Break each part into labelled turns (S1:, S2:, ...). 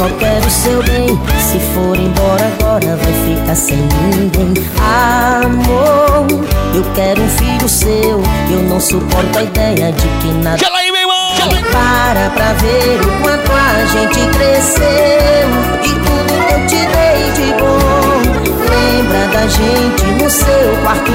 S1: só quero o seu bem. Se for embora agora, vai ficar sem ninguém. Amor, eu quero um filho seu. Eu não suporto a ideia de que nada.
S2: Gela aí, meu irmão!
S1: Para pra ver o quanto a gente cresceu. E tudo que eu te dei de bom. Lembra da gente no seu quarto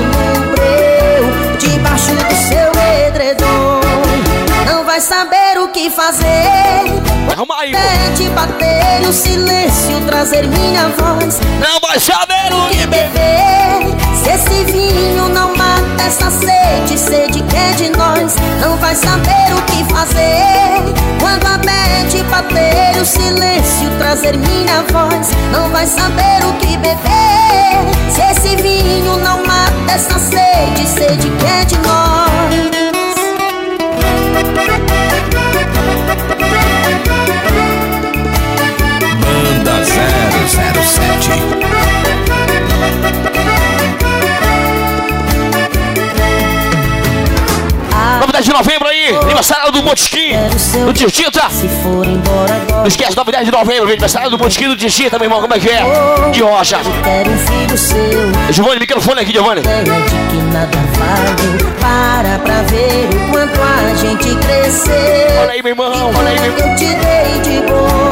S2: Arruma aí,
S1: Pede bater o silêncio, trazer minha voz.
S2: Não vai saber o que
S1: beber. Se esse vinho não mata essa sede, sede que é de nós, não vai saber o que fazer. Quando a bete bater o silêncio, trazer minha voz, não vai saber o que beber.
S2: Aí, aniversário do Botisquim, do
S1: embora agora.
S2: Não esquece, novidade de novembro, aniversário do Botisquim do Tirtita, meu irmão, como é que é? De rocha.
S1: Um filho seu.
S2: Giovanni, microfone aqui, Giovanni.
S1: que Para pra ver o quanto a gente cresceu
S2: Olha aí, meu irmão, olha aí, meu irmão.
S1: Eu te dei de gente